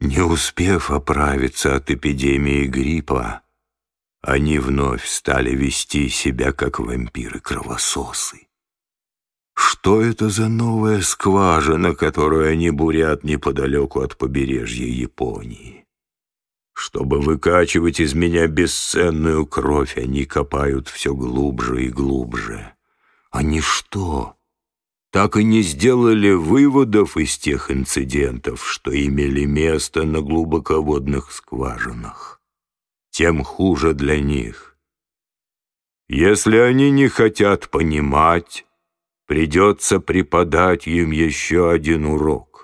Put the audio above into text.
Не успев оправиться от эпидемии гриппа, они вновь стали вести себя как вампиры-кровососы. Что это за новая скважина, которую они бурят неподалеку от побережья Японии? Чтобы выкачивать из меня бесценную кровь, они копают все глубже и глубже. Они что, так и не сделали выводов из тех инцидентов, что имели место на глубоководных скважинах? Тем хуже для них. Если они не хотят понимать, придется преподать им еще один урок.